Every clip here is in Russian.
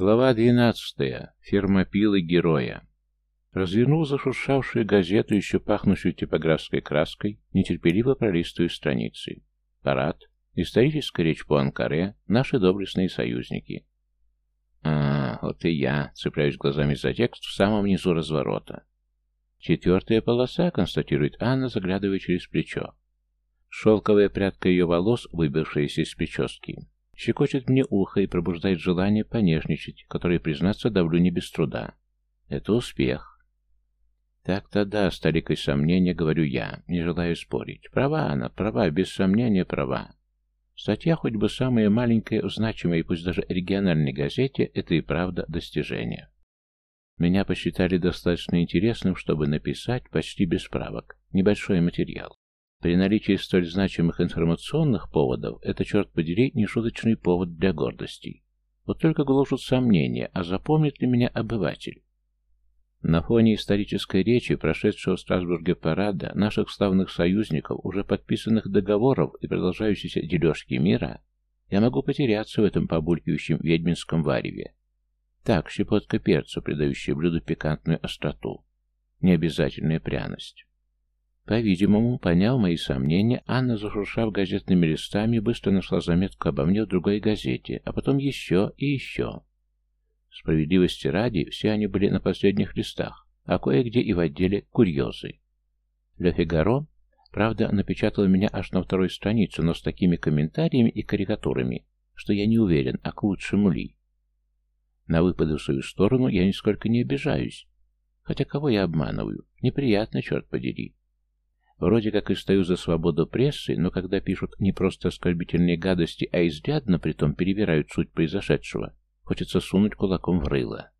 Глава 12. Фермопилы героя. Развернул зашуршавшую газету, еще пахнущую типографской краской, нетерпеливо пролистываю страницы. Парад. Историческая речь по Анкаре. Наши доблестные союзники. А, вот и я, цепляюсь глазами за текст в самом низу разворота. Четвертая полоса, констатирует Анна, заглядывая через плечо. Шелковая прядка ее волос, выбившаяся из прически, щекочет мне ухо и пробуждает желание понежничать, которое, признаться, давлю не без труда. Это успех. Так-то да, с толикой сомнения, говорю я, не желаю спорить. Права она, права, без сомнения права. Статья хоть бы самая маленькая, значимая, пусть даже региональной газете, это и правда достижение. Меня посчитали достаточно интересным, чтобы написать, почти без правок, небольшой материал. При наличии столь значимых информационных поводов, это, черт подери, нешуточный повод для гордости. Вот только гложут сомнения, а запомнит ли меня обыватель? На фоне исторической речи, прошедшего в Страсбурге парада, наших славных союзников, уже подписанных договоров и продолжающейся дележки мира, я могу потеряться в этом побулькивающем ведьминском вареве. Так, щепотка перца, придающая блюду пикантную остроту. Необязательная пряность. По-видимому, поняв мои сомнения, Анна, зашуршав газетными листами, быстро нашла заметку обо мне в другой газете, а потом еще и еще. Справедливости ради, все они были на последних листах, а кое-где и в отделе «Курьезы». «Ле Фигаро», правда, напечатала меня аж на второй странице, но с такими комментариями и карикатурами, что я не уверен, а к лучшему ли. На выпады в свою сторону я нисколько не обижаюсь. Хотя кого я обманываю? Неприятно, черт подери. Вроде как и стою за свободу прессы, но когда пишут не просто оскорбительные гадости, а изрядно притом перевирают суть произошедшего, хочется сунуть кулаком в рыло.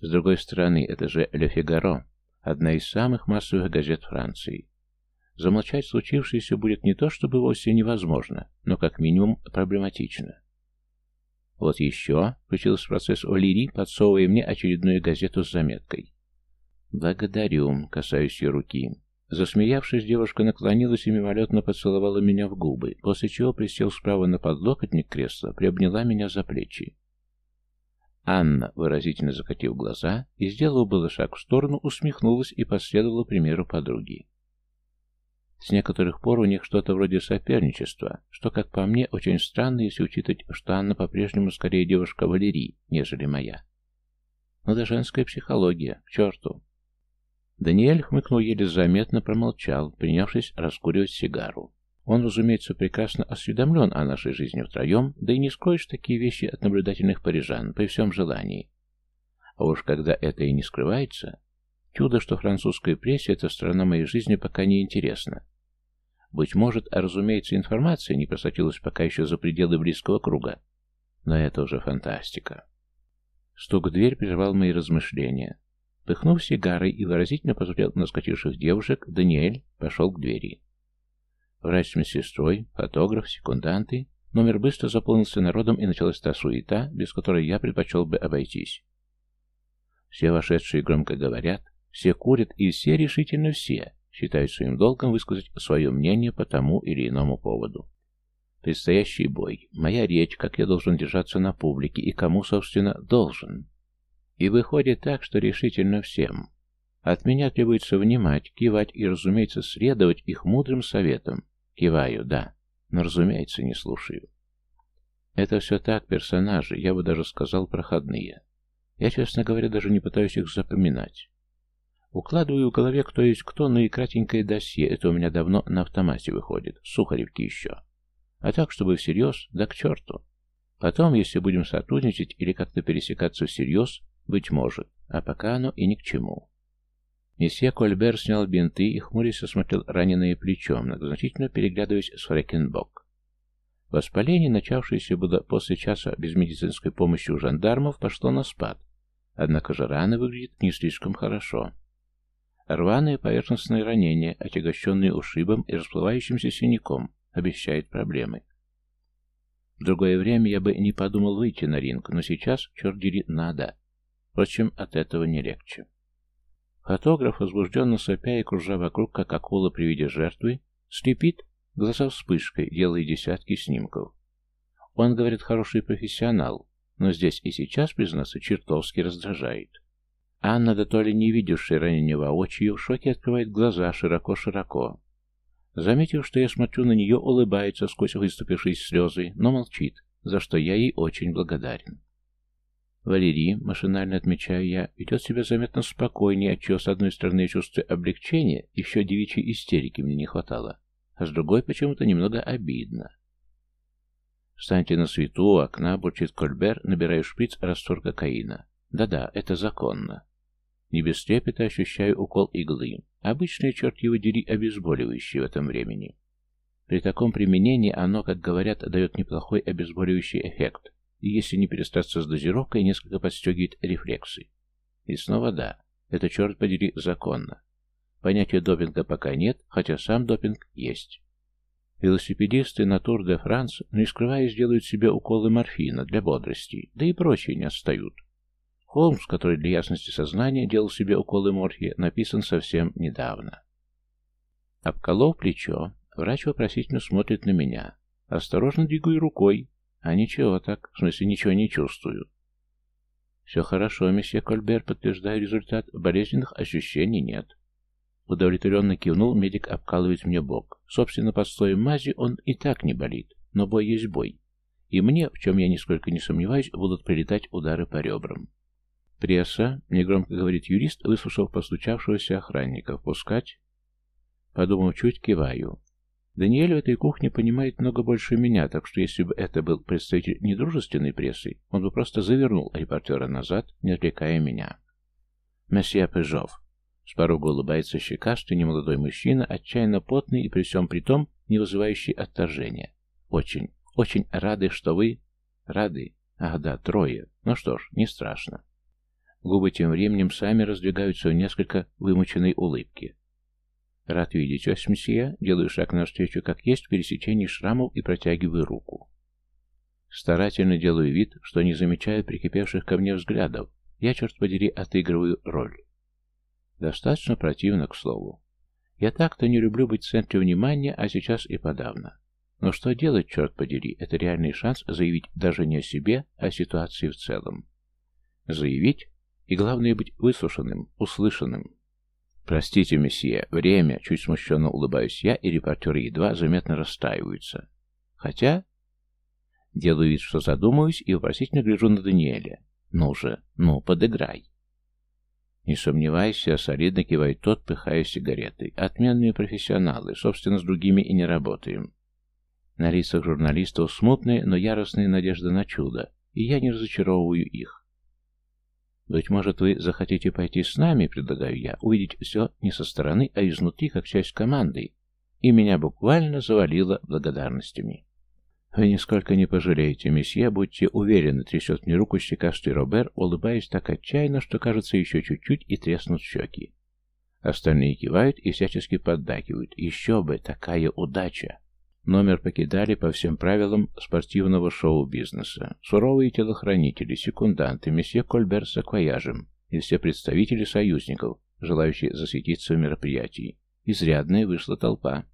С другой стороны, это же «Ле Фигаро», одна из самых массовых газет Франции. Замолчать случившееся будет не то чтобы вовсе невозможно, но как минимум проблематично. Вот еще, включился процесс Олири, подсовывая мне очередную газету с заметкой. «Благодарю», касаюсь ее руки. Засмеявшись, девушка наклонилась и мимолетно поцеловала меня в губы, после чего присел справа на подлокотник кресла, приобняла меня за плечи. Анна, выразительно закатив глаза и сделав было шаг в сторону, усмехнулась и последовала примеру подруги. С некоторых пор у них что-то вроде соперничества, что, как по мне, очень странно, если учитывать, что Анна по-прежнему скорее девушка Валерии, нежели моя. Но да женская психология, к черту. Даниэль хмыкнул еле заметно, промолчал, принявшись раскуривать сигару. Он, разумеется, прекрасно осведомлен о нашей жизни втроем, да и не скроешь такие вещи от наблюдательных парижан, при всем желании. А уж когда это и не скрывается, чудо, что французской прессе эта сторона моей жизни пока не интересна. Быть может, а разумеется, информация не просочилась пока еще за пределы близкого круга. Но это уже фантастика. Стук в дверь прервал мои размышления. Пыхнув сигарой и выразительно посмотрел на скативших девушек, Даниэль пошел к двери. Врач с медсестрой, фотограф, секунданты. Номер быстро заполнился народом, и началась та суета, без которой я предпочел бы обойтись. Все вошедшие громко говорят, все курят, и все, решительно все, считают своим долгом высказать свое мнение по тому или иному поводу. Предстоящий бой, моя речь, как я должен держаться на публике и кому, собственно, должен. И выходит так, что решительно всем. От меня требуется внимать, кивать и, разумеется, следовать их мудрым советам. Киваю, да, но, разумеется, не слушаю. Это все так, персонажи, я бы даже сказал, проходные. Я, честно говоря, даже не пытаюсь их запоминать. Укладываю в голове, кто есть кто, но и кратенькое досье, это у меня давно на автомате выходит, сухаревки еще. А так, чтобы всерьез, да к черту. Потом, если будем сотрудничать или как-то пересекаться всерьез, быть может, а пока оно и ни к чему. Месье Кольбер снял бинты и хмурясь осмотрел раненое плечо, многозначительно переглядываясь с Фрекенбок. Воспаление, начавшееся было после часа без медицинской помощи у жандармов, пошло на спад. Однако же рана выглядит не слишком хорошо. Рваное поверхностное ранение, отягощенное ушибом и расплывающимся синяком, обещает проблемы. В другое время я бы не подумал выйти на ринг, но сейчас, черт дери, надо. Впрочем, от этого не легче. Фотограф, возбужденно сопя и кружа вокруг, как акула при виде жертвы, слепит глаза вспышкой, делая десятки снимков. Он, говорит, хороший профессионал, но здесь и сейчас, признаться, чертовски раздражает. Анна, да то ли не видевшая ранее воочию, в шоке открывает глаза широко-широко. Заметив, что я смотрю на нее, улыбается сквозь выступившие слезы, но молчит, за что я ей очень благодарен. Валерий, машинально отмечаю я, ведет себя заметно спокойнее, отчего с одной стороны я чувствую облегчение, еще девичьей истерики мне не хватало, а с другой почему-то немного обидно. «Встаньте на свету у окна», — бурчит Кольбер, набирая шприц раствор кокаина. «Да-да, это законно». Не без трепета ощущаю укол иглы. Обычное, черт его дери, обезболивающее в этом времени. При таком применении оно, как говорят, дает неплохой обезболивающий эффект, и если не перестаться с дозировкой, несколько подстегивает рефлексы. И снова да, это, черт подери, законно. Понятия допинга пока нет, хотя сам допинг есть. Велосипедисты на Тур де Франс, не скрываясь, делают себе уколы морфина для бодрости, да и прочие не отстают. Холмс, который для ясности сознания делал себе уколы морфия, написан совсем недавно. Обколов плечо, врач вопросительно смотрит на меня. Осторожно двигаю рукой, а ничего так, в смысле ничего не чувствую. Все хорошо, месье Кольбер, подтверждаю результат, болезненных ощущений нет. Удовлетворенно кивнул, медик обкалывает мне бок. Собственно, под слоем мази он и так не болит, но бой есть бой. И мне, в чем я нисколько не сомневаюсь, будут прилетать удары по ребрам. «Пресса», — негромко говорит юрист, выслушав постучавшегося охранника. «Впускать?» Подумав чуть, киваю. Даниэль в этой кухне понимает много больше меня, так что если бы это был представитель недружественной прессы, он бы просто завернул репортера назад, не отвлекая меня. «Месье Пежов», с порога улыбается щекастый немолодой мужчина, отчаянно потный и при всем при том не вызывающий отторжения. Очень, очень рады, что вы... Рады? Ах да, трое. Ну что ж, не страшно. Губы тем временем сами раздвигаются в несколько вымученной улыбки. Рад видеть вас, месье. Делаю шаг навстречу, как есть, в пересечении шрамов и протягиваю руку. Старательно делаю вид, что не замечаю прикипевших ко мне взглядов. Я, черт подери, отыгрываю роль. Достаточно противно, к слову. Я так-то не люблю быть в центре внимания, а сейчас и подавно. Но что делать, черт подери, это реальный шанс заявить даже не о себе, а о ситуации в целом. Заявить, и главное быть выслушанным, услышанным. «Простите, месье, время», — чуть смущенно улыбаюсь я, и репортеры едва заметно расстраиваются. Хотя... Делаю вид, что задумываюсь, и вопросительно гляжу на Даниэля. «Ну же, ну, подыграй». «Не сомневайся», — солидно кивает тот, пыхая сигаретой. «Отменные профессионалы, собственно, с другими и не работаем». На лицах журналистов смутная, но яростная надежда на чудо, и я не разочаровываю их. «Быть может, вы захотите пойти с нами, — предлагаю я, — увидеть все не со стороны, а изнутри, как часть команды?» И меня буквально завалило благодарностями. «Вы нисколько не пожалеете, месье, будьте уверены», — трясет мне руку щекастый Робер, улыбаясь так отчаянно, что, кажется, еще чуть-чуть и треснут щеки. Остальные кивают и всячески поддакивают. Еще бы, такая удача! Номер покидали по всем правилам спортивного шоу-бизнеса. Суровые телохранители, секунданты, месье Кольбер с акваяжем и все представители союзников, желающие засветиться в мероприятии. Изрядная вышла толпа.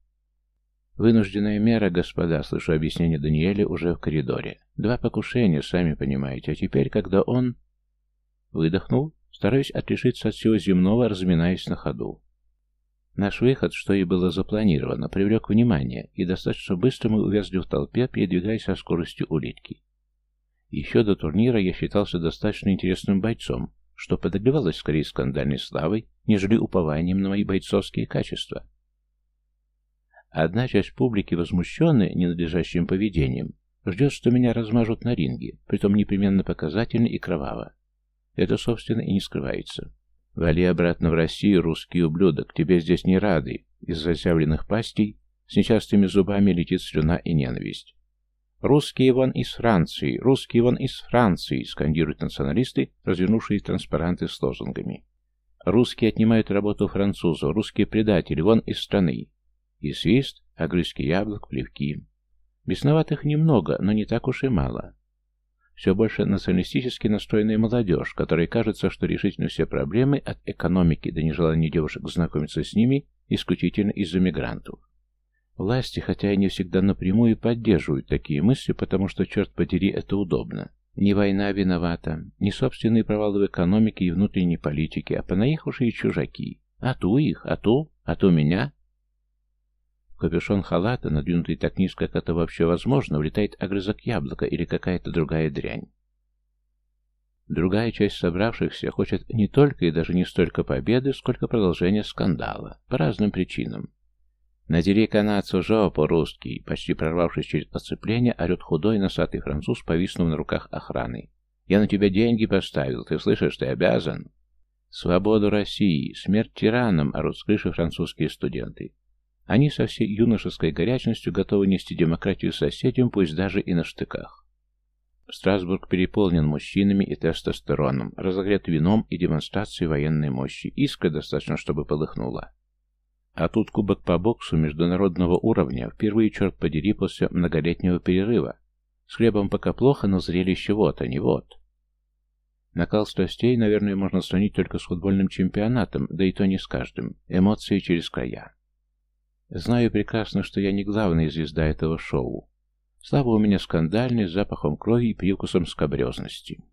«Вынужденная мера, господа», — слышу объяснение Даниэля уже в коридоре. «Два покушения, сами понимаете, а теперь, когда он...» Выдохнул, стараюсь отрешиться от всего земного, разминаясь на ходу. Наш выход, что и было запланировано, привлек внимание, и достаточно быстро мы увязли в толпе, передвигаясь со скоростью улитки. Еще до турнира я считался достаточно интересным бойцом, что подогревалось скорее скандальной славой, нежели упованием на мои бойцовские качества. Одна часть публики, возмущенная ненадлежащим поведением, ждет, что меня размажут на ринге, притом непременно показательно и кроваво. Это, собственно, и не скрывается. Вали обратно в Россию, русский ублюдок, тебе здесь не рады. Из зазявленных пастей с нечастыми зубами летит слюна и ненависть. «Русские вон из Франции! Русские вон из Франции!» скандируют националисты, развернувшие транспаранты с лозунгами. «Русские отнимают работу французу! Русские предатели! Вон из страны!» И свист, огрызки яблок, плевки. Бесноватых немного, но не так уж и мало. Все больше националистически настроенная молодежь, которой кажется, что решительно все проблемы от экономики до нежелания девушек знакомиться с ними исключительно из-за мигрантов. Власти, хотя и не всегда напрямую, поддерживают такие мысли, потому что, черт подери, это удобно. Не война виновата, не собственные провалы в экономике и внутренней политике, а понаехавшие чужаки. А ту их, а ту, а ту меня. Капюшон халата, надвинутый так низко, как это вообще возможно, влетает огрызок яблока или какая-то другая дрянь. Другая часть собравшихся хочет не только и даже не столько победы, сколько продолжения скандала, по разным причинам. «Надери канадцу жопу, русский!» Почти прорвавшись через оцепление, орет худой носатый француз, повиснув на руках охраны. «Я на тебя деньги поставил, ты слышишь, ты обязан!» «Свободу России! Смерть тиранам!» — орут с крыши французские студенты. Они со всей юношеской горячностью готовы нести демократию соседям, пусть даже и на штыках. Страсбург переполнен мужчинами и тестостероном, разогрет вином и демонстрацией военной мощи. Искра достаточно, чтобы полыхнула. А тут кубок по боксу международного уровня, впервые, черт подери, после многолетнего перерыва. С хлебом пока плохо, но зрелище вот, а не вот. Накал страстей, наверное, можно сравнить только с футбольным чемпионатом, да и то не с каждым. Эмоции через края. Знаю прекрасно, что я не главная звезда этого шоу. Слава у меня скандальный, с запахом крови и привкусом скобрезности.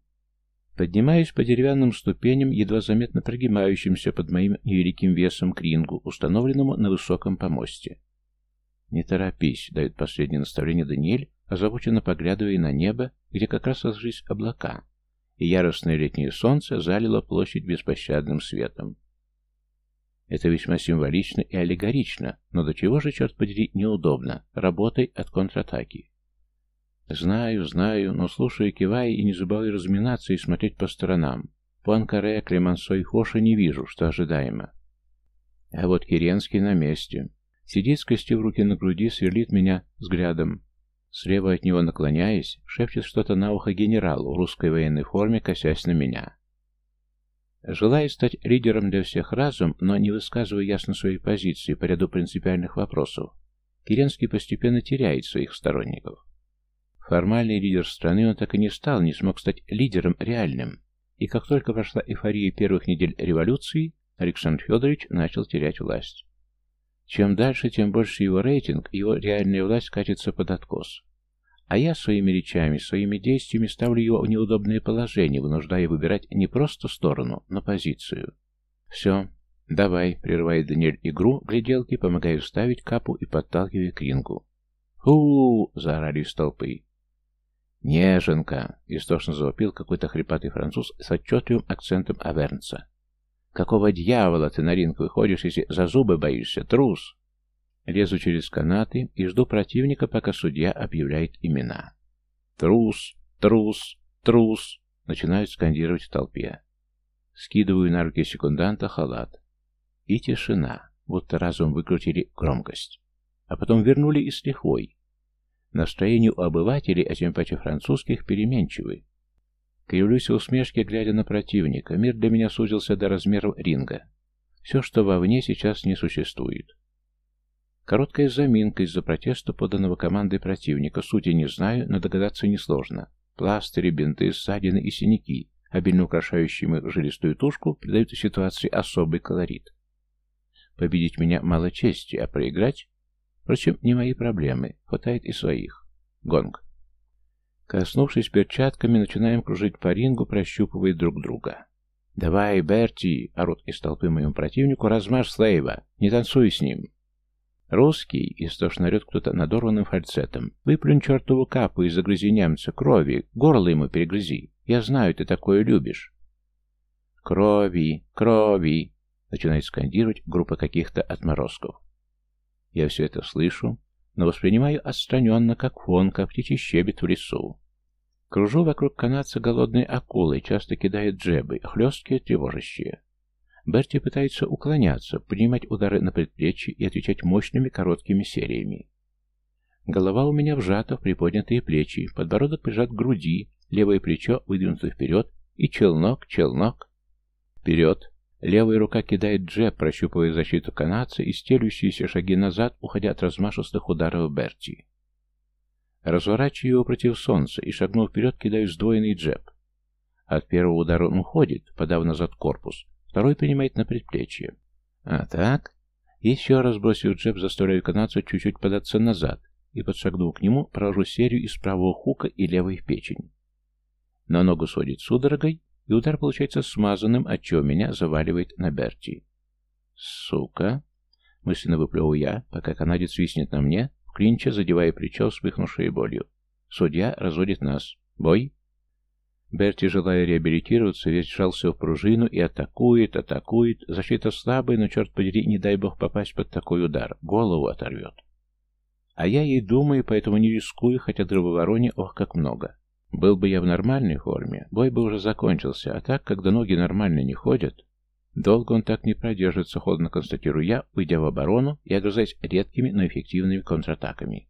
Поднимаюсь по деревянным ступеням, едва заметно прогибающимся под моим невеликим весом к рингу, установленному на высоком помосте. «Не торопись», — дает последнее наставление Даниэль, озабоченно поглядывая на небо, где как раз сложились облака, и яростное летнее солнце залило площадь беспощадным светом. Это весьма символично и аллегорично, но до чего же, черт подери, неудобно, работай от контратаки. Знаю, знаю, но слушаю, кивая и не забываю разминаться и смотреть по сторонам. Пуанкаре, Клемансо и Хоша не вижу, что ожидаемо. А вот Киренский на месте. Сидит, скостив руки на груди, сверлит меня взглядом. Слева от него наклоняясь, шепчет что-то на ухо генералу в русской военной форме, косясь на меня. Желая стать лидером для всех разом, но не высказывая ясно своей позиции по ряду принципиальных вопросов, Киренский постепенно теряет своих сторонников. Формальный лидер страны он так и не стал, не смог стать лидером реальным. И как только прошла эйфория первых недель революции, Александр Федорович начал терять власть. Чем дальше, тем больше его рейтинг, его реальная власть катится под откос. А я своими речами, своими действиями ставлю его в неудобное положение, вынуждая выбирать не просто сторону, но позицию. «Все, давай», — прерывает Даниэль игру, гляделки, помогая вставить капу и подталкивая к рингу. «Фу!» — заорали из толпы. «Неженка!» — истошно завопил какой-то хрипатый француз с отчетливым акцентом авернца. «Какого дьявола ты на ринг выходишь, если за зубы боишься, трус?» Лезу через канаты и жду противника, пока судья объявляет имена. «Трус! Трус! Трус!» — начинают скандировать в толпе. Скидываю на руки секунданта халат. И тишина, будто разум выкрутили громкость. А потом вернули и с лихвой. Настроение у обывателей, а тем паче французских, переменчивы. Кривлюсь в усмешке, глядя на противника. Мир для меня сузился до размеров ринга. Все, что вовне, сейчас не существует. Короткая заминка из-за протеста, поданного командой противника. Сути не знаю, но догадаться несложно. Пластыри, бинты, ссадины и синяки, обильно украшающие мою жилистую тушку, придают ситуации особый колорит. Победить меня мало чести, а проиграть Впрочем, не мои проблемы, хватает и своих. Гонг. Коснувшись перчатками, начинаем кружить по рингу, прощупывая друг друга. «Давай, Берти!» — орут из толпы моему противнику. «Размажь Слейва! Не танцуй с ним!» «Русский!» — истошно орет кто-то надорванным фальцетом. «Выплюнь чертову капу и загрызи немца крови! Горло ему перегрызи! Я знаю, ты такое любишь!» «Крови! Крови!» — начинает скандировать группа каких-то отморозков. Я все это слышу, но воспринимаю отстраненно, как фон, как птичий щебет в лесу. Кружу вокруг канадца голодной акулой, часто кидает джебы, хлесткие, тревожащие. Берти пытается уклоняться, принимать удары на предплечье и отвечать мощными короткими сериями. Голова у меня вжата в приподнятые плечи, подбородок прижат к груди, левое плечо выдвинуто вперед, и челнок, челнок. Вперед, Левая рука кидает джеб, прощупывая защиту канадца и стелющиеся шаги назад, уходя от размашистых ударов Берти. Разворачиваю его против солнца и, шагнув вперед, кидаю сдвоенный джеб. От первого удара он уходит, подав назад корпус, второй принимает на предплечье. А так? Еще раз бросив джеб, заставляю канадца чуть-чуть податься назад и, подшагнув к нему, провожу серию из правого хука и левой в печень. но ногу сводит судорогой, и удар получается смазанным, отчего меня заваливает на Берти. «Сука!» — мысленно выплевываю я, пока канадец свистнет на мне, в клинче задевая плечо, вспыхнувшее болью. Судья разводит нас. «Бой?» Берти, желая реабилитироваться, весь сжался в пружину и атакует, атакует. Защита слабая, но, черт подери, не дай бог попасть под такой удар. Голову оторвет. А я ей думаю, поэтому не рискую, хотя дробовороне ох как много. Был бы я в нормальной форме, бой бы уже закончился, а так, когда ноги нормально не ходят, долго он так не продержится, холодно констатирую я, уйдя в оборону и огрызаясь редкими, но эффективными контратаками.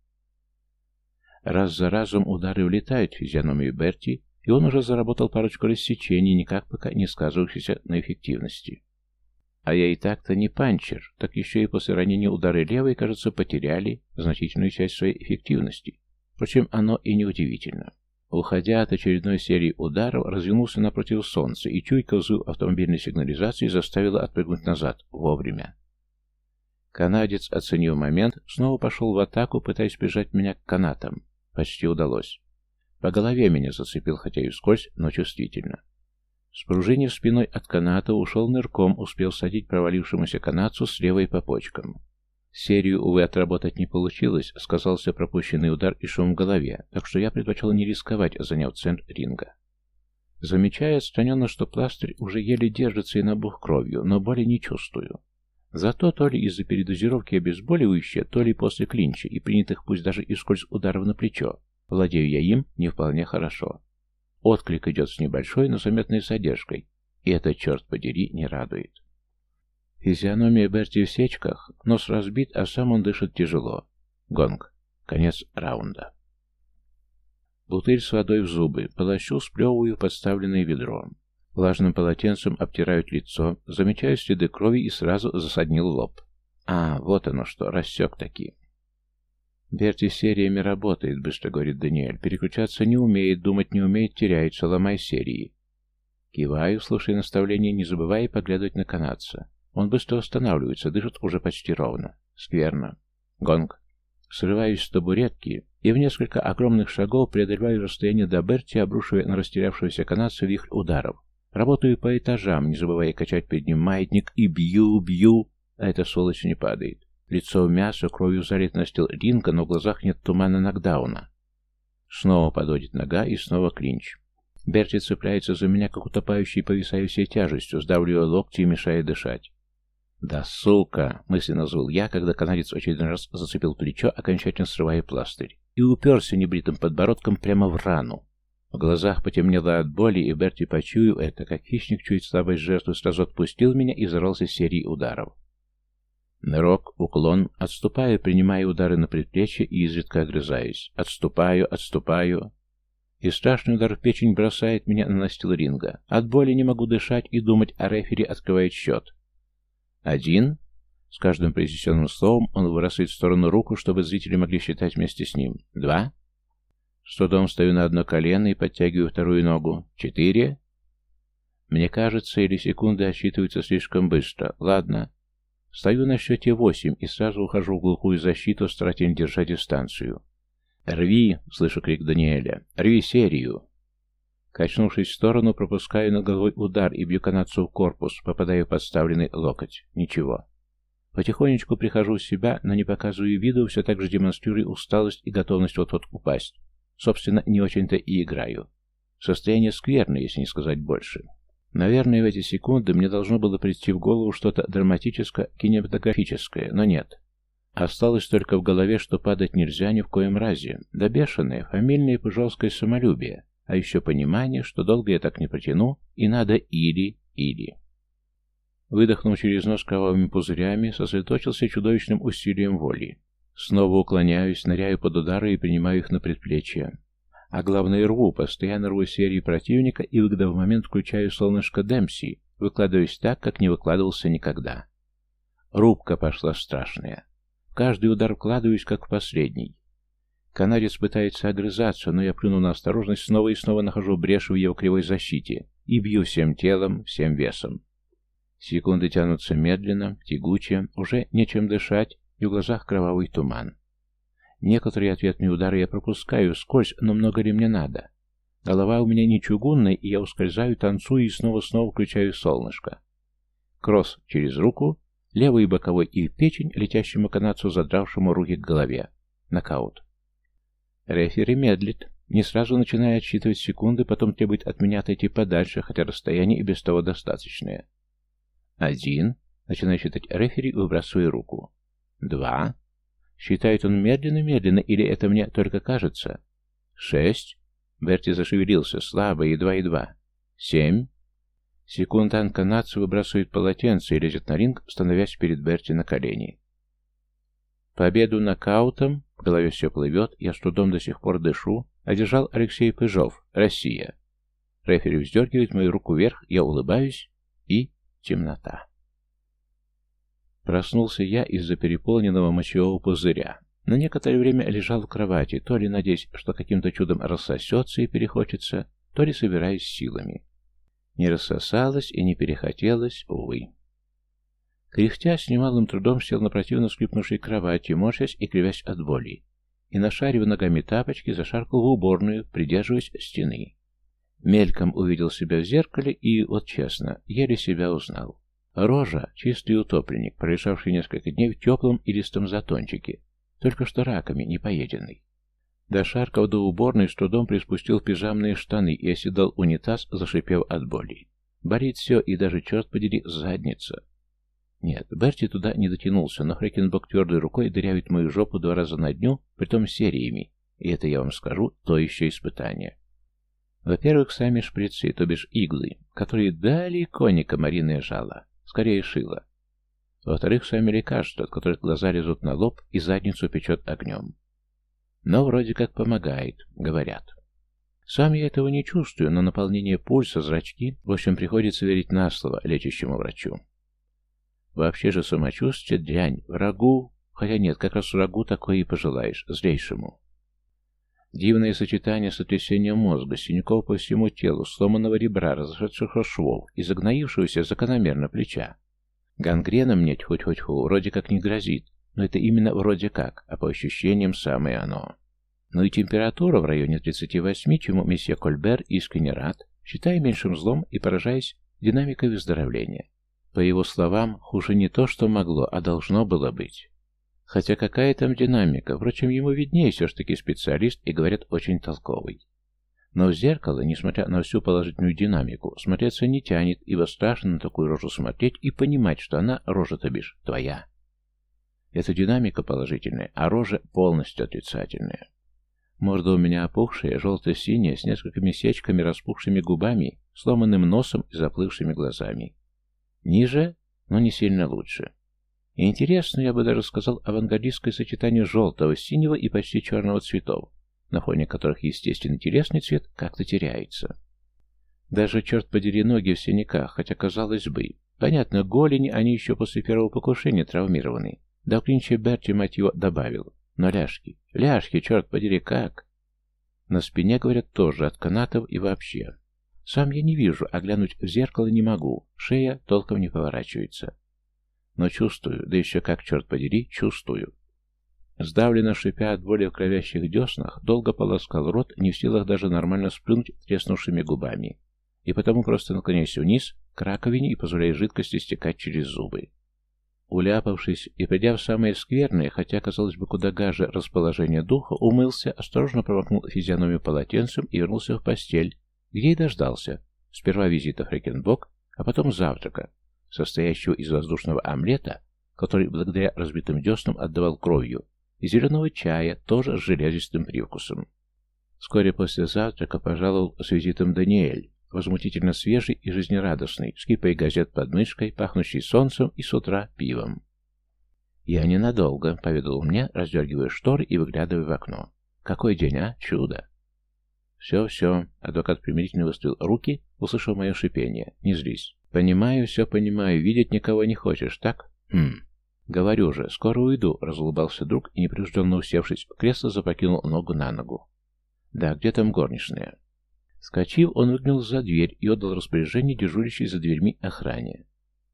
Раз за разом удары влетают в физиономию Берти, и он уже заработал парочку рассечений, никак пока не сказывающихся на эффективности. А я и так-то не панчер, так еще и после ранения удары левой, кажется, потеряли значительную часть своей эффективности. Впрочем, оно и не удивительно. Уходя от очередной серии ударов, развернулся напротив солнца, и чуйка взрыв автомобильной сигнализации заставила отпрыгнуть назад, вовремя. Канадец, оценив момент, снова пошел в атаку, пытаясь бежать меня к канатам. Почти удалось. По голове меня зацепил, хотя и вскользь, но чувствительно. Спружинив спиной от каната, ушел нырком, успел садить провалившемуся канадцу с левой по почкам. Серию, увы, отработать не получилось, сказался пропущенный удар и шум в голове, так что я предпочел не рисковать, заняв центр ринга. Замечая отстраненно, что пластырь уже еле держится и набух кровью, но боли не чувствую. Зато то ли из-за передозировки обезболивающее, то ли после клинча и принятых пусть даже и скользь ударов на плечо, владею я им не вполне хорошо. Отклик идет с небольшой, но заметной задержкой, и это, черт подери, не радует. Физиономия Берти в сечках, нос разбит, а сам он дышит тяжело. Гонг. Конец раунда. Бутыль с водой в зубы, полощу, сплевываю подставленное ведро. Влажным полотенцем обтирают лицо, замечаю следы крови и сразу засаднил лоб. А, вот оно что, рассек таки. «Берти сериями работает», — быстро говорит Даниэль. «Переключаться не умеет, думать не умеет, теряется, ломай серии». Киваю, слушая наставления, не забывая поглядывать на канадца. Он быстро восстанавливается, дышит уже почти ровно. Скверно. Гонг. Срываюсь с табуретки и в несколько огромных шагов преодолеваю расстояние до Берти, обрушивая на растерявшегося канадца вихрь ударов. Работаю по этажам, не забывая качать перед ним маятник, и бью, бью, а эта сволочь не падает. Лицо в мясо, кровью залит настил ринга, но в глазах нет тумана нокдауна. Снова подводит нога и снова клинч. Берти цепляется за меня, как утопающий, повисая всей тяжестью, сдавливая локти и мешая дышать. «Да сука!» — мысленно звал я, когда канадец очередной раз зацепил плечо, окончательно срывая пластырь, и уперся небритым подбородком прямо в рану. В глазах потемнело от боли, и Берти, почуяв это, как хищник чует слабость жертвы, сразу отпустил меня и взорвался серией ударов. Нырок, уклон, отступаю, принимая удары на предплечье и изредка огрызаюсь. Отступаю, отступаю. И страшный удар в печень бросает меня на настил ринга. От боли не могу дышать и думать, а рефери открывает счет. Один. С каждым произнесенным словом он выбрасывает в сторону руку, чтобы зрители могли считать вместе с ним. Два. С трудом стою на одно колено и подтягиваю вторую ногу. Четыре. Мне кажется, или секунды отсчитываются слишком быстро. Ладно, Стою на счете восемь и сразу ухожу в глухую защиту, старательно держа дистанцию. «Рви!» — слышу крик Даниэля. «Рви серию!» Качнувшись в сторону, пропускаю на головой удар и бью канадцу в корпус, попадаю в подставленный локоть. Ничего. Потихонечку прихожу в себя, но не показываю виду, все так же демонстрируя усталость и готовность вот-вот упасть. Собственно, не очень-то и играю. Состояние скверное, если не сказать больше. Наверное, в эти секунды мне должно было прийти в голову что-то драматическое, кинематографическое, но нет. Осталось только в голове, что падать нельзя ни в коем разе. Да бешеное, фамильное пыжовское самолюбие, а еще понимание, что долго я так не протяну, и надо или-или. Выдохнув через нос кровавыми пузырями, сосредоточился чудовищным усилием воли. Снова уклоняюсь, ныряю под удары и принимаю их на предплечье. А главное, рву, постоянно рву серии противника и, выгодав момент, включаю солнышко Демпси, выкладываюсь так, как не выкладывался никогда. Рубка пошла страшная. В каждый удар вкладываюсь, как в последний. Канадец пытается огрызаться, но я плюну на осторожность, снова и снова нахожу брешь в его кривой защите и бью всем телом, всем весом. Секунды тянутся медленно, тягуче, уже нечем дышать, и в глазах кровавый туман. Некоторые ответные удары я пропускаю скользь, но много ли мне надо? Голова у меня не чугунная, и я ускользаю, танцую и снова-снова включаю солнышко. Кросс через руку, левый боковой и печень, летящему канадцу, задравшему руки к голове. Нокаут. Рефери медлит, не сразу начиная отсчитывать секунды, потом требует от меня отойти подальше, хотя расстояние и без того достаточное. Один. Начинаю считать рефери, выбрасывая руку. Два. Считает он медленно-медленно, или это мне только кажется? Шесть. Берти зашевелился, слабо, едва-едва. Семь. Секундант канадца выбрасывает полотенце и лезет на ринг, становясь перед Берти на колени. Победу нокаутом, в голове все плывет, я с трудом до сих пор дышу, одержал Алексей Пыжов, Россия. Рефери вздергивает мою руку вверх, я улыбаюсь, и темнота. Проснулся я из-за переполненного мочевого пузыря. На некоторое время лежал в кровати, то ли надеясь, что каким-то чудом рассосется и перехочется, то ли собираясь силами. Не рассосалось и не перехотелось, увы. Кряхтя с немалым трудом сел на противно скрипнувшей кровати, морщась и кривясь от боли, и, нашаривая ногами тапочки, зашаркал в уборную, придерживаясь стены. Мельком увидел себя в зеркале и, вот честно, еле себя узнал. Рожа — чистый утопленник, пролежавший несколько дней в теплом и листом затончике, только что раками не поеденный. Дошарков до уборной с трудом приспустил пижамные штаны и оседал унитаз, зашипев от боли. Болит все, и даже, черт подери, задница. Нет, Берти туда не дотянулся, но Фрэкенбок твердой рукой дырявит мою жопу два раза на дню, притом сериями, и это, я вам скажу, то еще испытание. Во-первых, сами шприцы, то бишь иглы, которые далеко не комариное жало. Скорее шило. Во-вторых, сами лекарства, от которых глаза лезут на лоб и задницу печет огнем. Но вроде как помогает, говорят. Сам я этого не чувствую, но наполнение пульса, зрачки, в общем, приходится верить на слово лечащему врачу. Вообще же самочувствие дрянь, врагу, хотя нет, как раз врагу такое и пожелаешь, злейшему. Дивное сочетание сотрясения мозга, синяков по всему телу, сломанного ребра, разошедших швов и загноившегося закономерно плеча. Гангрена мне тьфу-тьфу-тьфу вроде как не грозит, но это именно вроде как, а по ощущениям самое оно. Ну и температура в районе 38, чему месье Кольбер искренне рад, считая меньшим злом и поражаясь динамикой выздоровления. По его словам, хуже не то, что могло, а должно было быть. Хотя какая там динамика, впрочем, ему виднее все ж таки специалист и, говорят, очень толковый. Но в зеркало, несмотря на всю положительную динамику, смотреться не тянет, ибо страшно на такую рожу смотреть и понимать, что она, рожа-то бишь, твоя. Эта динамика положительная, а рожа полностью отрицательная. Морда у меня опухшая, желто-синяя, с несколькими сечками, распухшими губами, сломанным носом и заплывшими глазами. Ниже, но не сильно лучше. Интересно, я бы даже сказал, авангардистское сочетание желтого, синего и почти черного цветов, на фоне которых естественный телесный цвет как-то теряется. Даже, черт подери, ноги в синяках, хотя, казалось бы, понятно, голени они еще после первого покушения травмированы. Да в клинче Берти, мать его, добавил. Но ляжки, ляжки, черт подери, как? На спине, говорят, тоже от канатов и вообще. Сам я не вижу, а глянуть в зеркало не могу, шея толком не поворачивается. Но чувствую, да еще как, черт подери, чувствую. Сдавленно шипя от боли в кровящих деснах, долго полоскал рот, не в силах даже нормально сплюнуть треснувшими губами. И потому просто наклоняюсь вниз, к раковине и позволяю жидкости стекать через зубы. Уляпавшись и придя в самое скверное, хотя, казалось бы, куда гаже расположение духа, умылся, осторожно промокнул физиономию полотенцем и вернулся в постель, где и дождался. Сперва визита Фрекенбок, а потом завтрака, состоящего из воздушного омлета, который благодаря разбитым деснам отдавал кровью, и зеленого чая, тоже с железистым привкусом. Вскоре после завтрака пожаловал с визитом Даниэль, возмутительно свежий и жизнерадостный, с кипой газет под мышкой, пахнущий солнцем и с утра пивом. «Я ненадолго», — поведал мне, раздергивая шторы и выглядывая в окно. «Какой день, а? Чудо!» «Все, все», — адвокат примирительно выставил руки, услышав мое шипение. «Не злись. «Понимаю, все понимаю. Видеть никого не хочешь, так?» «Хм. Говорю же, скоро уйду», — разулыбался друг и, непринужденно усевшись в кресло, запокинул ногу на ногу. «Да, где там горничная?» Скочив, он выгнал за дверь и отдал распоряжение дежурящей за дверьми охране.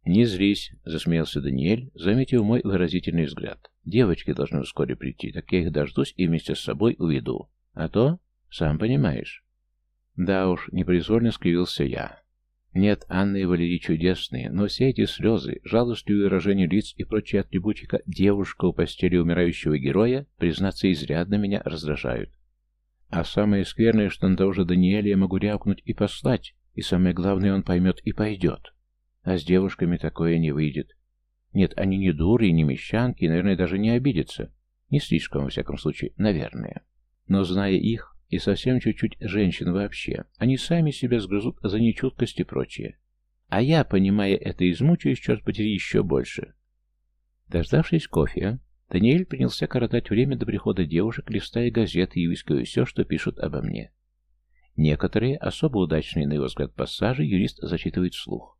«Не злись», — засмеялся Даниэль, заметив мой выразительный взгляд. «Девочки должны вскоре прийти, так я их дождусь и вместе с собой уведу. А то, сам понимаешь». Да уж, непроизвольно скривился я. Нет, Анна и Валерий чудесные, но все эти слезы, жалостливые выражения лиц и прочие атрибутика «девушка у постели умирающего героя», признаться, изрядно меня раздражают. А самое скверное, что на того же Даниэля я могу рявкнуть и послать, и самое главное, он поймет и пойдет. А с девушками такое не выйдет. Нет, они не дуры и не мещанки, и, наверное, даже не обидятся. Не слишком, во всяком случае, наверное. Но, зная их, и совсем чуть-чуть женщин вообще, они сами себя сгрызут за нечуткость и прочее. А я, понимая это, измучаюсь, черт потери, еще больше. Дождавшись кофе, Даниэль принялся коротать время до прихода девушек, листая газеты и выискивая все, что пишут обо мне. Некоторые, особо удачные, на его взгляд, пассажи, юрист зачитывает вслух.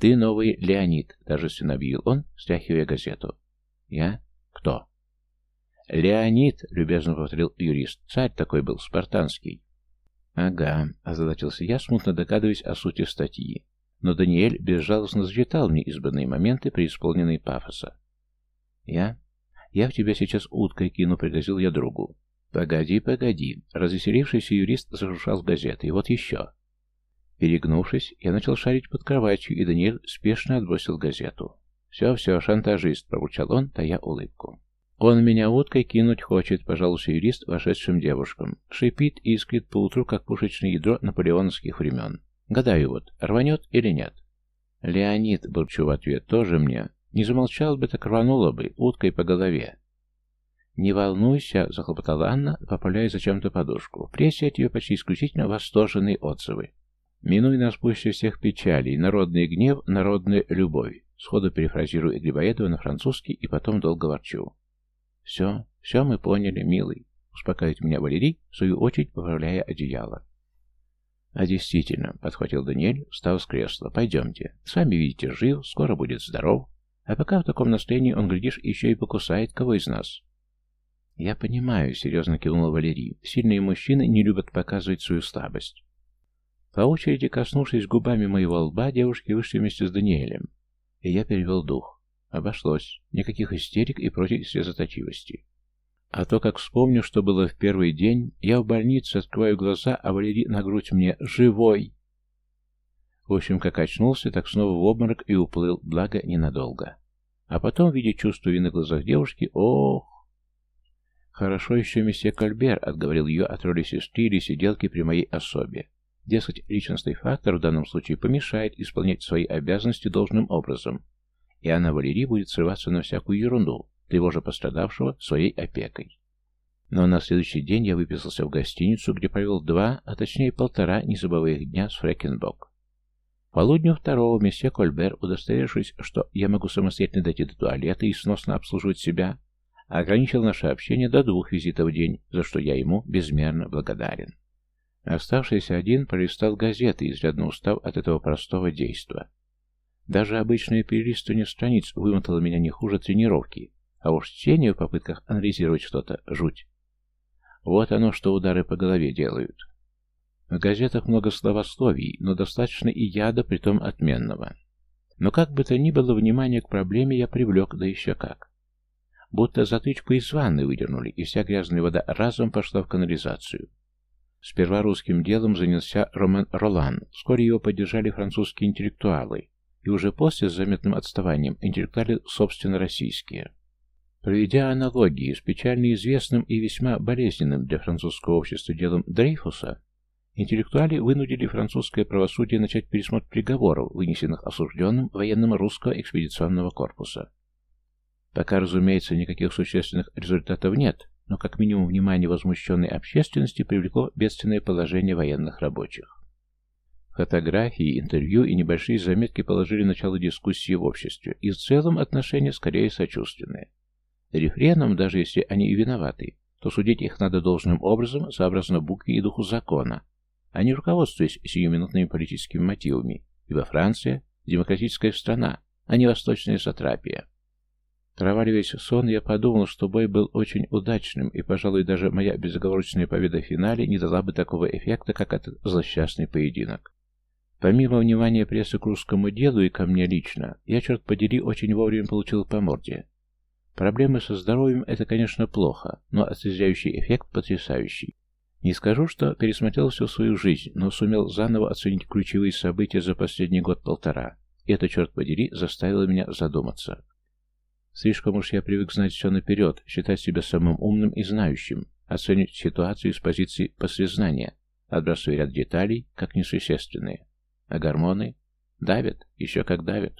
«Ты новый Леонид», — торжественно объявил он, стряхивая газету. «Я? Кто?» «Леонид», — любезно повторил юрист, — «царь такой был, спартанский». «Ага», — озадачился я, смутно догадываясь о сути статьи. Но Даниэль безжалостно зачитал мне избранные моменты, преисполненные пафоса. «Я? Я в тебя сейчас уткой кину», — пригрозил я другу. «Погоди, погоди». Развеселившийся юрист зашуршал газеты. «И вот еще». Перегнувшись, я начал шарить под кроватью, и Даниэль спешно отбросил газету. «Все, все, шантажист», — пробурчал он, тая улыбку. «Он меня уткой кинуть хочет», — пожалуйста юрист вошедшим девушкам. Шипит и искрит поутру, как пушечное ядро наполеоновских времен. Гадаю вот, рванет или нет. «Леонид», — бурчу в ответ, — «тоже мне. Не замолчал бы, так рвануло бы, уткой по голове». «Не волнуйся», — захлопотала Анна, поправляя зачем-то подушку. В прессе от ее почти исключительно восторженные отзывы. Минуй нас пуще всех печалей, народный гнев, народная любовь. Сходу перефразирую Грибоедова на французский и потом долго ворчу. Все, все мы поняли, милый. Успокаивает меня Валерий, в свою очередь поправляя одеяло. А действительно, подхватил Даниэль, встав с кресла. Пойдемте. Сами видите, жив, скоро будет здоров. А пока в таком настроении он, глядишь, еще и покусает кого из нас. Я понимаю, серьезно кивнул Валерий. Сильные мужчины не любят показывать свою слабость. По очереди, коснувшись губами моего лба, девушки вышли вместе с Даниэлем. И я перевел дух. Обошлось. Никаких истерик и прочей слезоточивости. А то, как вспомню, что было в первый день, я в больнице открываю глаза, а Валерий на грудь мне «Живой!». В общем, как очнулся, так снова в обморок и уплыл, благо ненадолго. А потом, видя чувство вины в глазах девушки, ох! Хорошо еще месье Кольбер отговорил ее от роли сестры или сиделки при моей особе. Дескать, личностный фактор в данном случае помешает исполнять свои обязанности должным образом, и Анна Валерий будет срываться на всякую ерунду, тревожа пострадавшего своей опекой. Но на следующий день я выписался в гостиницу, где провел два, а точнее полтора незабываемых дня с Фрэкенбок. Полудню второго месье Кольбер, удостоверившись, что я могу самостоятельно дойти до туалета и сносно обслуживать себя, ограничил наше общение до двух визитов в день, за что я ему безмерно благодарен. Оставшийся один пролистал газеты, изрядно устав от этого простого действа. Даже обычное перелистывание страниц вымотало меня не хуже тренировки, а уж чтение в попытках анализировать что-то — жуть. Вот оно, что удары по голове делают. В газетах много словословий, но достаточно и яда, притом отменного. Но как бы то ни было, внимание к проблеме я привлек, да еще как. Будто затычку из ванны выдернули, и вся грязная вода разом пошла в канализацию. Сперва русским делом занялся Роман Ролан, вскоре его поддержали французские интеллектуалы, и уже после, с заметным отставанием, интеллектуали собственно российские. Проведя аналогии с печально известным и весьма болезненным для французского общества делом Дрейфуса, интеллектуали вынудили французское правосудие начать пересмотр приговоров, вынесенных осужденным военным русского экспедиционного корпуса. Пока, разумеется, никаких существенных результатов нет, но как минимум внимание возмущенной общественности привлекло бедственное положение военных рабочих. Фотографии, интервью и небольшие заметки положили начало дискуссии в обществе, и в целом отношения скорее сочувственные. Рефреном, даже если они и виноваты, то судить их надо должным образом, сообразно букве и духу закона, а не руководствуясь сиюминутными политическими мотивами, ибо Франция – демократическая страна, а не восточная сатрапия. Проваливаясь в сон, я подумал, что бой был очень удачным, и, пожалуй, даже моя безоговорочная победа в финале не дала бы такого эффекта, как этот злосчастный поединок. Помимо внимания прессы к русскому делу и ко мне лично, я, черт подери, очень вовремя получил по морде. Проблемы со здоровьем – это, конечно, плохо, но отрезвляющий эффект потрясающий. Не скажу, что пересмотрел всю свою жизнь, но сумел заново оценить ключевые события за последний год-полтора. И это, черт подери, заставило меня задуматься. Слишком уж я привык знать все наперед, считать себя самым умным и знающим, оценивать ситуацию с позиции послезнания, отбрасывая ряд деталей, как несущественные. А гормоны? Давят, еще как давят.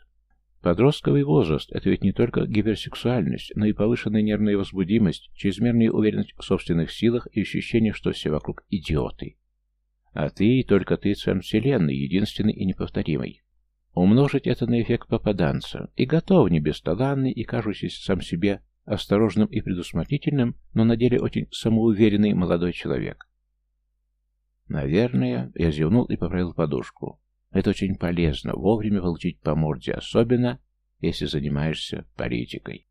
Подростковый возраст – это ведь не только гиперсексуальность, но и повышенная нервная возбудимость, чрезмерная уверенность в собственных силах и ощущение, что все вокруг идиоты. А ты, и только ты, царь вселенной, единственный и неповторимый. Умножить это на эффект попаданца, и готов не бесталанный и кажущийся сам себе осторожным и предусмотрительным, но на деле очень самоуверенный молодой человек. Наверное, я зевнул и поправил подушку. Это очень полезно, вовремя получить по морде, особенно если занимаешься политикой.